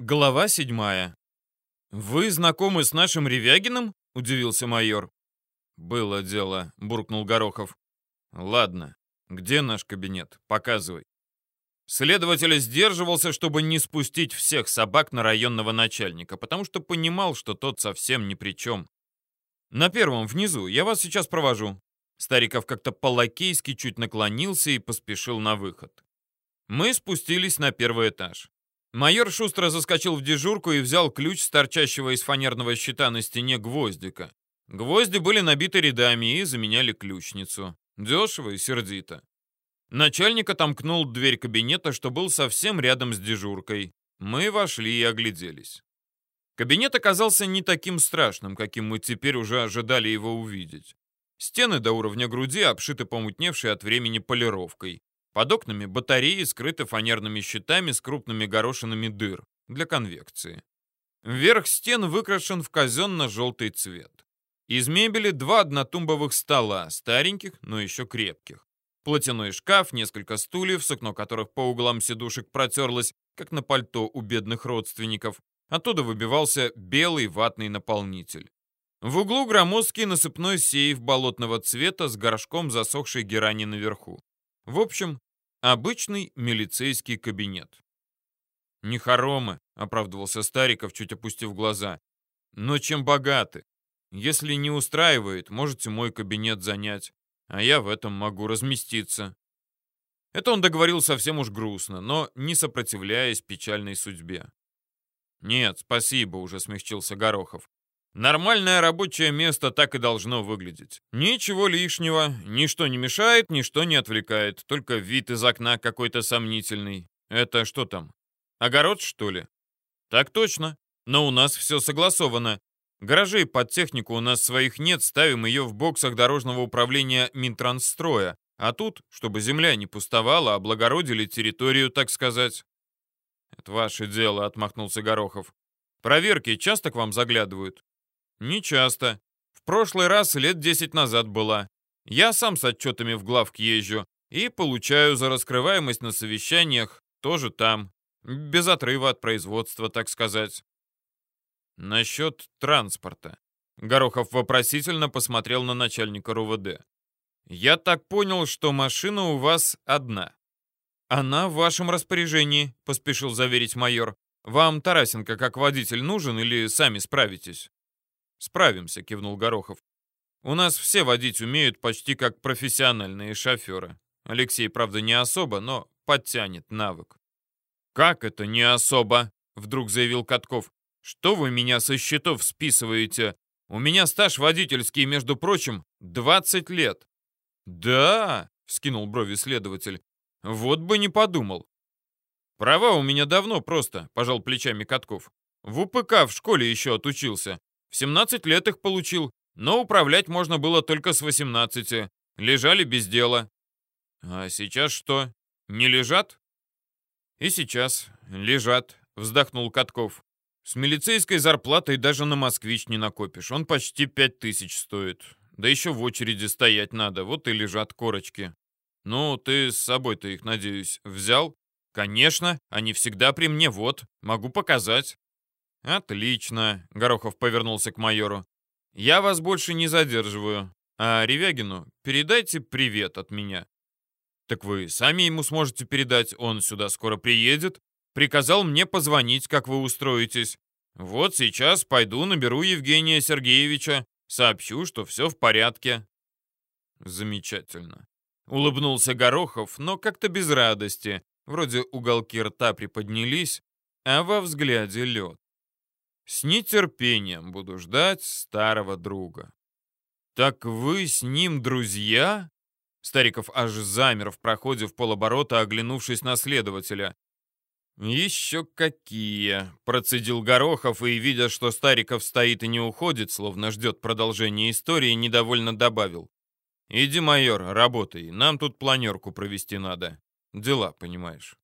Глава седьмая. «Вы знакомы с нашим Ревягиным?» — удивился майор. «Было дело», — буркнул Горохов. «Ладно, где наш кабинет? Показывай». Следователь сдерживался, чтобы не спустить всех собак на районного начальника, потому что понимал, что тот совсем ни при чем. «На первом, внизу. Я вас сейчас провожу». Стариков как-то по-лакейски чуть наклонился и поспешил на выход. Мы спустились на первый этаж. Майор шустро заскочил в дежурку и взял ключ с торчащего из фанерного щита на стене гвоздика. Гвозди были набиты рядами и заменяли ключницу. Дешево и сердито. Начальник отомкнул дверь кабинета, что был совсем рядом с дежуркой. Мы вошли и огляделись. Кабинет оказался не таким страшным, каким мы теперь уже ожидали его увидеть. Стены до уровня груди обшиты помутневшей от времени полировкой. Под окнами батареи скрыты фанерными щитами с крупными горошинами дыр для конвекции. Верх стен выкрашен в казенно-желтый цвет. Из мебели два однотумбовых стола, стареньких, но еще крепких. Платяной шкаф, несколько стульев, сукно которых по углам сидушек протерлось, как на пальто у бедных родственников. Оттуда выбивался белый ватный наполнитель. В углу громоздкий насыпной сейф болотного цвета с горшком засохшей герани наверху. В общем, Обычный милицейский кабинет. «Не хоромы», — оправдывался Стариков, чуть опустив глаза. «Но чем богаты? Если не устраивает, можете мой кабинет занять, а я в этом могу разместиться». Это он договорил совсем уж грустно, но не сопротивляясь печальной судьбе. «Нет, спасибо», — уже смягчился Горохов. Нормальное рабочее место так и должно выглядеть. Ничего лишнего, ничто не мешает, ничто не отвлекает, только вид из окна какой-то сомнительный. Это что там? Огород, что ли? Так точно. Но у нас все согласовано. Гаражей под технику у нас своих нет, ставим ее в боксах дорожного управления Минтрансстроя. А тут, чтобы земля не пустовала, облагородили территорию, так сказать. «Это ваше дело», — отмахнулся Горохов. «Проверки часто к вам заглядывают?» Не часто. В прошлый раз лет 10 назад была. Я сам с отчетами в главк езжу и получаю за раскрываемость на совещаниях тоже там. Без отрыва от производства, так сказать. Насчет транспорта. Горохов вопросительно посмотрел на начальника РУВД. «Я так понял, что машина у вас одна». «Она в вашем распоряжении», — поспешил заверить майор. «Вам Тарасенко как водитель нужен или сами справитесь?» «Справимся», — кивнул Горохов. «У нас все водить умеют почти как профессиональные шоферы. Алексей, правда, не особо, но подтянет навык». «Как это не особо?» — вдруг заявил Катков. «Что вы меня со счетов списываете? У меня стаж водительский, между прочим, 20 лет». «Да?» — вскинул брови следователь. «Вот бы не подумал». «Права у меня давно просто», — пожал плечами Катков. «В УПК в школе еще отучился. В 17 лет их получил, но управлять можно было только с 18. Лежали без дела. А сейчас что, не лежат? И сейчас лежат, вздохнул Катков. С милицейской зарплатой даже на москвич не накопишь. Он почти пять тысяч стоит. Да еще в очереди стоять надо. Вот и лежат корочки. Ну, ты с собой-то их, надеюсь, взял? Конечно, они всегда при мне. Вот, могу показать. «Отлично», — Горохов повернулся к майору. «Я вас больше не задерживаю. А Ревягину передайте привет от меня». «Так вы сами ему сможете передать, он сюда скоро приедет. Приказал мне позвонить, как вы устроитесь. Вот сейчас пойду наберу Евгения Сергеевича, сообщу, что все в порядке». «Замечательно», — улыбнулся Горохов, но как-то без радости. Вроде уголки рта приподнялись, а во взгляде лед. С нетерпением буду ждать старого друга. Так вы с ним друзья? Стариков аж замер в проходе в полоборота, оглянувшись на следователя. «Еще какие!» — процедил Горохов и, видя, что Стариков стоит и не уходит, словно ждет продолжения истории, недовольно добавил. «Иди, майор, работай, нам тут планерку провести надо. Дела, понимаешь».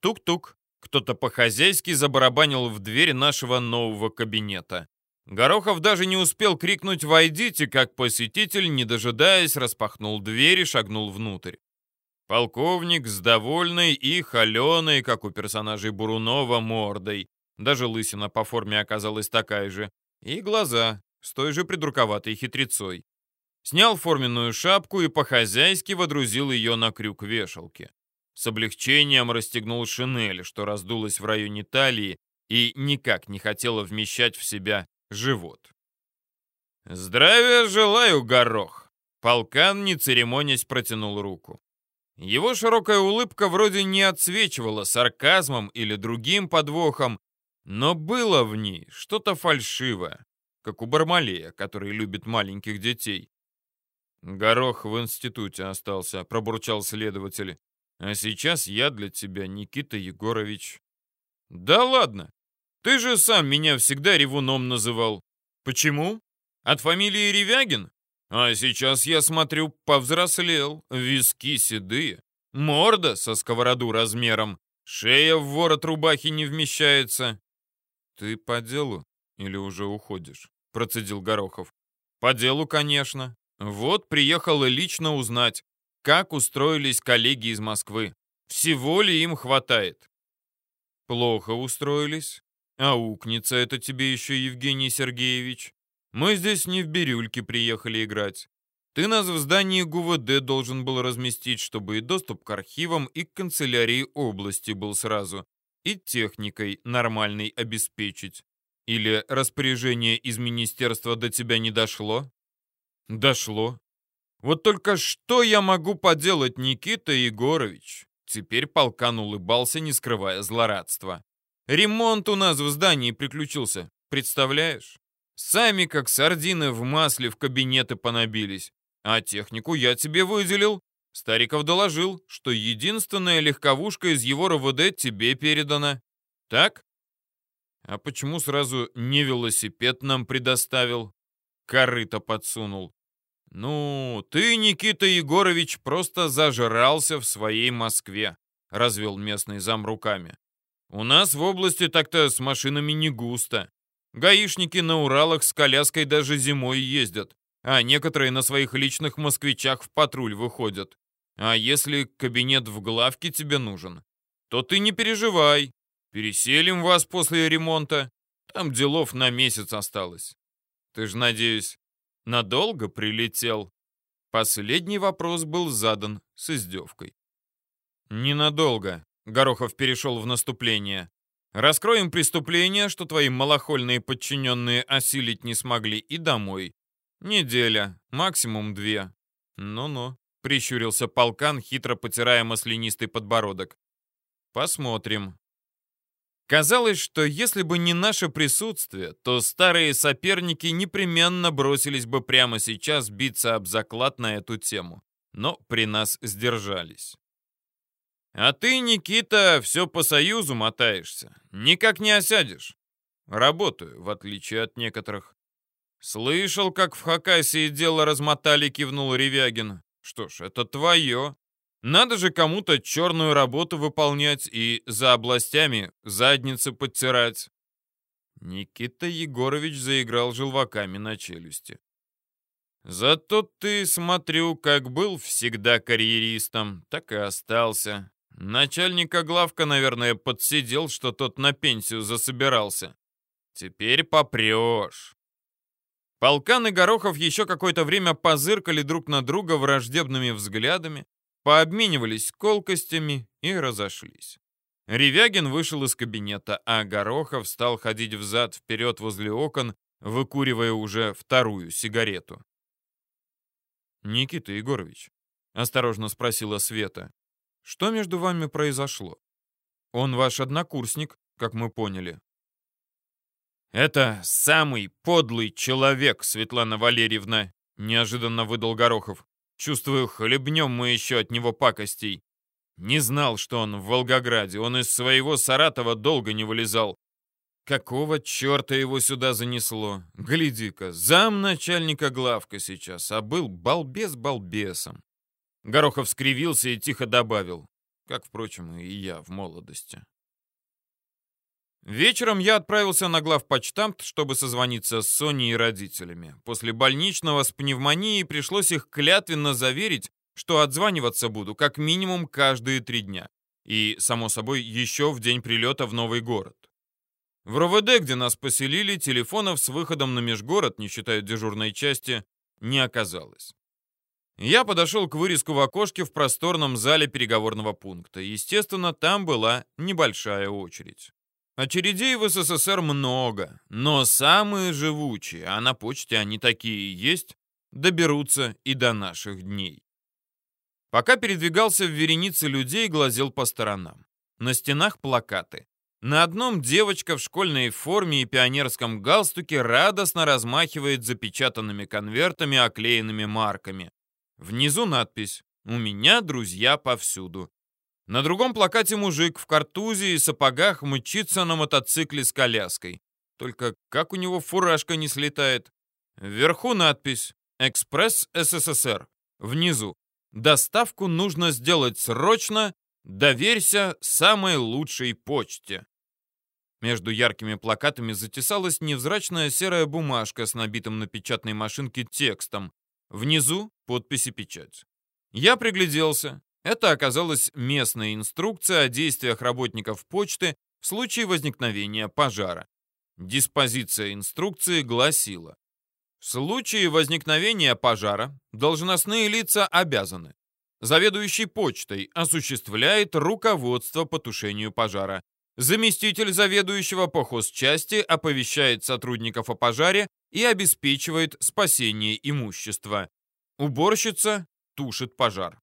Тук-тук. Кто-то по-хозяйски забарабанил в дверь нашего нового кабинета. Горохов даже не успел крикнуть «Войдите!», как посетитель, не дожидаясь, распахнул дверь и шагнул внутрь. Полковник с довольной и холеной, как у персонажей Бурунова, мордой. Даже лысина по форме оказалась такая же. И глаза с той же придурковатой хитрецой. Снял форменную шапку и по-хозяйски водрузил ее на крюк вешалки. С облегчением расстегнул шинель, что раздулась в районе талии и никак не хотела вмещать в себя живот. «Здравия желаю, горох!» Полкан, не церемонясь, протянул руку. Его широкая улыбка вроде не отсвечивала сарказмом или другим подвохом, но было в ней что-то фальшивое, как у Бармалея, который любит маленьких детей. «Горох в институте остался», — пробурчал следователь. «А сейчас я для тебя Никита Егорович». «Да ладно! Ты же сам меня всегда ревуном называл. Почему? От фамилии Ревягин? А сейчас я смотрю, повзрослел, виски седые, морда со сковороду размером, шея в ворот рубахи не вмещается. Ты по делу или уже уходишь? Процедил Горохов. По делу, конечно. Вот приехал и лично узнать, как устроились коллеги из Москвы. Всего ли им хватает? Плохо устроились. Аукнется это тебе еще, Евгений Сергеевич. Мы здесь не в бирюльке приехали играть. Ты нас в здании ГУВД должен был разместить, чтобы и доступ к архивам, и к канцелярии области был сразу, и техникой нормальной обеспечить. Или распоряжение из министерства до тебя не дошло? Дошло. Вот только что я могу поделать, Никита Егорович? Теперь полкан улыбался, не скрывая злорадства. Ремонт у нас в здании приключился, представляешь? Сами как сардины в масле в кабинеты понабились. А технику я тебе выделил. Стариков доложил, что единственная легковушка из его РВД тебе передана. Так? А почему сразу не велосипед нам предоставил? Корыто подсунул. Ну, ты, Никита Егорович, просто зажрался в своей Москве, развел местный зам руками. У нас в области так-то с машинами не густо. Гаишники на Уралах с коляской даже зимой ездят, а некоторые на своих личных москвичах в патруль выходят. А если кабинет в главке тебе нужен, то ты не переживай. Переселим вас после ремонта. Там делов на месяц осталось. Ты же, надеюсь, надолго прилетел?» Последний вопрос был задан с издевкой. «Ненадолго», — Горохов перешел в наступление. Раскроем преступление, что твои малохольные подчиненные осилить не смогли, и домой. Неделя, максимум две. Ну-ну, прищурился полкан, хитро потирая маслянистый подбородок. Посмотрим. Казалось, что если бы не наше присутствие, то старые соперники непременно бросились бы прямо сейчас биться об заклад на эту тему. Но при нас сдержались. А ты, Никита, все по союзу мотаешься. Никак не осядешь. Работаю, в отличие от некоторых. Слышал, как в Хакасии дело размотали, кивнул Ревягин. Что ж, это твое. Надо же кому-то черную работу выполнять и за областями задницы подтирать. Никита Егорович заиграл желваками на челюсти. Зато ты, смотрю, как был всегда карьеристом, так и остался. Начальника главка, наверное, подсидел, что тот на пенсию засобирался. Теперь попрешь. Полкан и Горохов еще какое-то время позыркали друг на друга враждебными взглядами, пообменивались колкостями и разошлись. Ревягин вышел из кабинета, а Горохов стал ходить взад-вперед возле окон, выкуривая уже вторую сигарету. «Никита Егорович», — осторожно спросила Света, что между вами произошло? Он ваш однокурсник, как мы поняли. Это самый подлый человек, Светлана Валерьевна, неожиданно выдал Горохов. Чувствую, хлебнем мы еще от него пакостей. Не знал, что он в Волгограде. Он из своего Саратова долго не вылезал. Какого черта его сюда занесло? Гляди-ка, зам главка сейчас, а был балбес балбесом. Горохов скривился и тихо добавил, как, впрочем, и я в молодости. Вечером я отправился на главпочтамт, чтобы созвониться с Соней и родителями. После больничного с пневмонией пришлось их клятвенно заверить, что отзваниваться буду как минимум каждые три дня. И, само собой, еще в день прилета в новый город. В РОВД, где нас поселили, телефонов с выходом на межгород, не считая дежурной части, не оказалось. Я подошел к вырезку в окошке в просторном зале переговорного пункта. Естественно, там была небольшая очередь. Очередей в СССР много, но самые живучие, а на почте они такие есть, доберутся и до наших дней. Пока передвигался в веренице людей, глазел по сторонам. На стенах плакаты. На одном девочка в школьной форме и пионерском галстуке радостно размахивает запечатанными конвертами, оклеенными марками. Внизу надпись «У меня друзья повсюду». На другом плакате мужик в картузе и сапогах мчится на мотоцикле с коляской. Только как у него фуражка не слетает? Вверху надпись «Экспресс СССР». Внизу «Доставку нужно сделать срочно. Доверься самой лучшей почте». Между яркими плакатами затесалась невзрачная серая бумажка с набитым на печатной машинке текстом. Внизу подпись и печать. Я пригляделся. Это оказалась местная инструкция о действиях работников почты в случае возникновения пожара. Диспозиция инструкции гласила, в случае возникновения пожара должностные лица обязаны Заведующий почтой осуществляет руководство по тушению пожара. Заместитель заведующего по хозчасти оповещает сотрудников о пожаре и обеспечивает спасение имущества. Уборщица тушит пожар.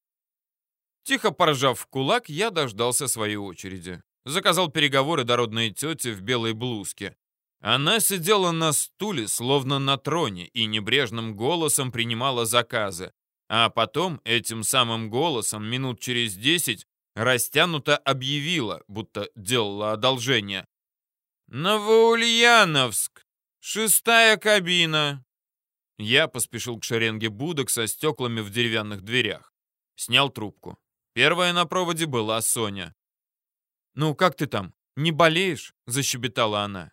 Тихо поржав в кулак, я дождался своей очереди. Заказал переговоры дородной тете в белой блузке. Она сидела на стуле, словно на троне, и небрежным голосом принимала заказы. А потом этим самым голосом минут через десять растянуто объявила, будто делала одолжение. «Новоульяновск! Шестая кабина!» Я поспешил к шеренге будок со стеклами в деревянных дверях. Снял трубку. Первая на проводе была Соня. «Ну, как ты там? Не болеешь?» — защебетала она.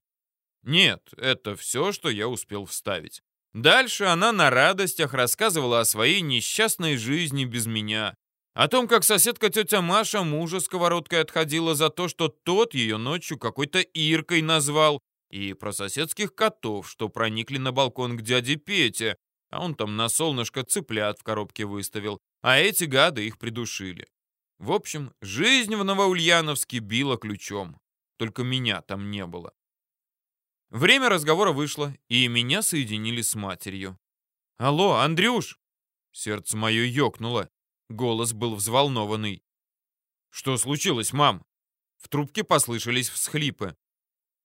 «Нет, это все, что я успел вставить. Дальше она на радостях рассказывала о своей несчастной жизни без меня. О том, как соседка тетя Маша мужа сковородкой отходила за то, что тот ее ночью какой-то Иркой назвал, и про соседских котов, что проникли на балкон к дяде Пете, а он там на солнышко цыплят в коробке выставил, а эти гады их придушили. В общем, жизнь в Новоульяновске била ключом. Только меня там не было. Время разговора вышло, и меня соединили с матерью. «Алло, Андрюш!» Сердце мое ёкнуло. Голос был взволнованный. «Что случилось, мам?» В трубке послышались всхлипы.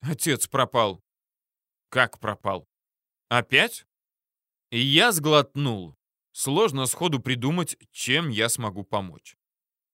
«Отец пропал». «Как пропал? Опять?» И я сглотнул. Сложно сходу придумать, чем я смогу помочь.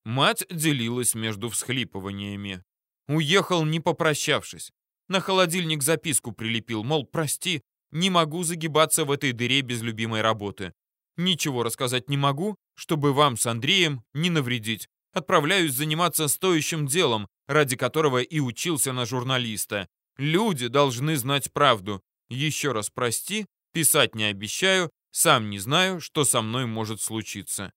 Мать делилась между всхлипываниями. Уехал, не попрощавшись. На холодильник записку прилепил, мол, прости, не могу загибаться в этой дыре без любимой работы. Ничего рассказать не могу, чтобы вам с Андреем не навредить. Отправляюсь заниматься стоящим делом, ради которого и учился на журналиста. Люди должны знать правду. Еще раз прости, писать не обещаю, сам не знаю, что со мной может случиться.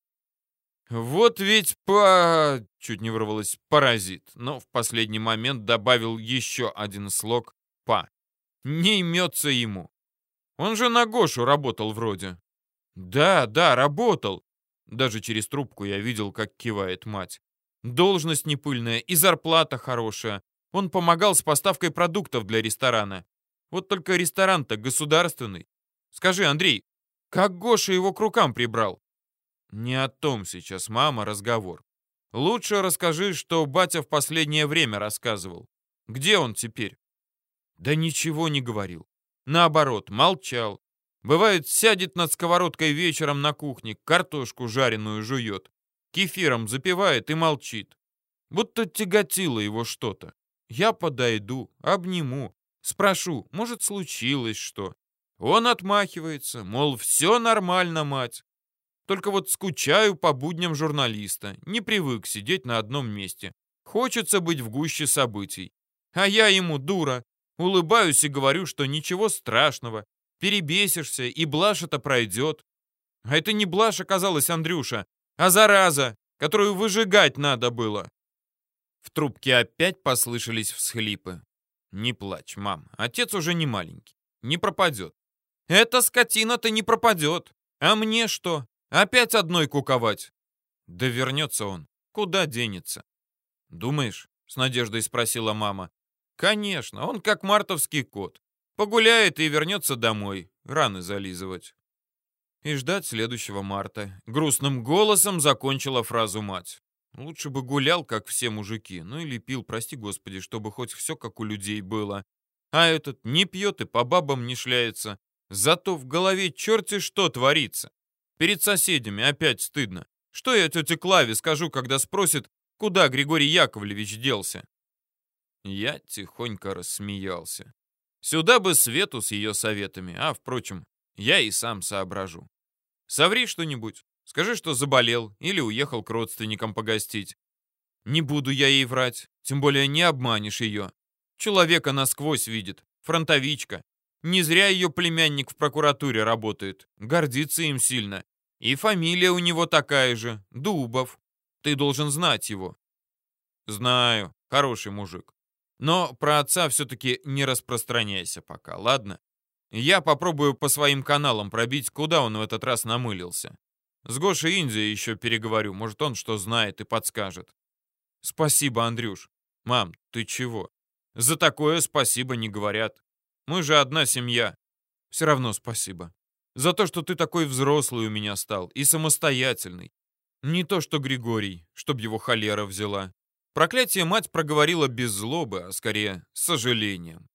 Вот ведь по... Чуть не вырвалось паразит, но в последний момент добавил еще один слог «па». Не имется ему. Он же на Гошу работал вроде. Да, да, работал. Даже через трубку я видел, как кивает мать. Должность не пыльная и зарплата хорошая. Он помогал с поставкой продуктов для ресторана. Вот только ресторан-то государственный. Скажи, Андрей, как Гоша его к рукам прибрал? Не о том сейчас, мама, разговор. Лучше расскажи, что батя в последнее время рассказывал. Где он теперь? Да ничего не говорил. Наоборот, молчал. Бывает, сядет над сковородкой вечером на кухне, картошку жареную жует, кефиром запивает и молчит. Будто тяготило его что-то. Я подойду, обниму, спрошу, может, случилось что. Он отмахивается, мол, все нормально, мать. Только вот скучаю по будням журналиста, не привык сидеть на одном месте. Хочется быть в гуще событий. А я ему дура. Улыбаюсь и говорю, что ничего страшного. Перебесишься, и блажь это пройдет. А это не блажь оказалась, Андрюша. А зараза, которую выжигать надо было. В трубке опять послышались всхлипы. Не плачь, мам, отец уже не маленький. Не пропадет. Эта скотина-то не пропадет. А мне что? Опять одной куковать? Да вернется он. Куда денется? Думаешь? С надеждой спросила мама. Конечно, он как мартовский кот. Погуляет и вернется домой. Раны зализывать. И ждать следующего марта. Грустным голосом закончила фразу мать. Лучше бы гулял, как все мужики, ну или пил, прости господи, чтобы хоть все как у людей было. А этот не пьет и по бабам не шляется. Зато в голове черти что творится. Перед соседями опять стыдно. Что я тете Клаве скажу, когда спросит, куда Григорий Яковлевич делся? Я тихонько рассмеялся. Сюда бы Свету с ее советами, а, впрочем, я и сам соображу. Соври что-нибудь. Скажи, что заболел или уехал к родственникам погостить. Не буду я ей врать, тем более не обманешь ее. Человека насквозь видит, фронтовичка. Не зря ее племянник в прокуратуре работает, гордится им сильно. И фамилия у него такая же, Дубов. Ты должен знать его. Знаю, хороший мужик. Но про отца все-таки не распространяйся пока, ладно? Я попробую по своим каналам пробить, куда он в этот раз намылился. С Гошей Индией еще переговорю, может, он что знает и подскажет. Спасибо, Андрюш. Мам, ты чего? За такое спасибо не говорят. Мы же одна семья. Все равно спасибо. За то, что ты такой взрослый у меня стал и самостоятельный. Не то, что Григорий, чтоб его холера взяла. Проклятие мать проговорила без злобы, а скорее с сожалением.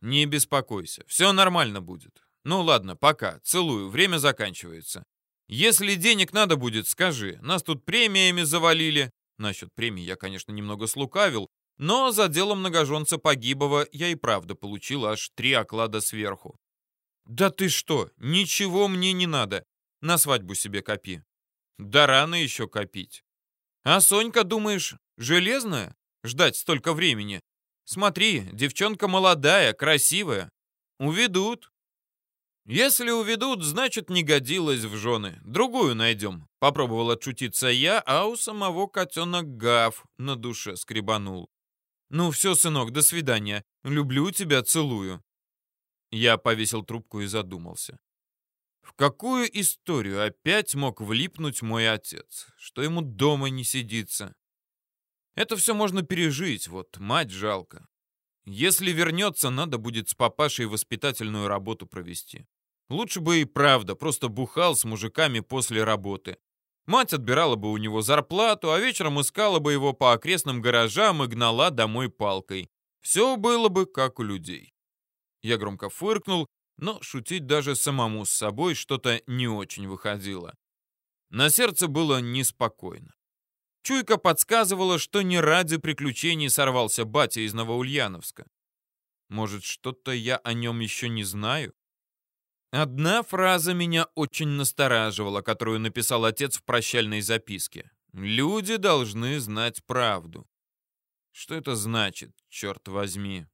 Не беспокойся, все нормально будет. Ну ладно, пока, целую, время заканчивается. Если денег надо будет, скажи. Нас тут премиями завалили. Насчет премии я, конечно, немного слукавил, но за дело многоженца погибого я и правда получил аж три оклада сверху. Да ты что, ничего мне не надо. На свадьбу себе копи. Да рано еще копить. А Сонька, думаешь, железная? Ждать столько времени. Смотри, девчонка молодая, красивая. Уведут. Если уведут, значит, не годилась в жены. Другую найдем. Попробовал отшутиться я, а у самого котенок Гав на душе скребанул. Ну все, сынок, до свидания. Люблю тебя, целую. Я повесил трубку и задумался. В какую историю опять мог влипнуть мой отец? Что ему дома не сидится? Это все можно пережить, вот мать жалко. Если вернется, надо будет с папашей воспитательную работу провести. Лучше бы и правда, просто бухал с мужиками после работы. Мать отбирала бы у него зарплату, а вечером искала бы его по окрестным гаражам и гнала домой палкой. Все было бы как у людей. Я громко фыркнул, но шутить даже самому с собой что-то не очень выходило. На сердце было неспокойно. Чуйка подсказывала, что не ради приключений сорвался батя из Новоульяновска. Может, что-то я о нем еще не знаю? Одна фраза меня очень настораживала, которую написал отец в прощальной записке. «Люди должны знать правду». Что это значит, черт возьми?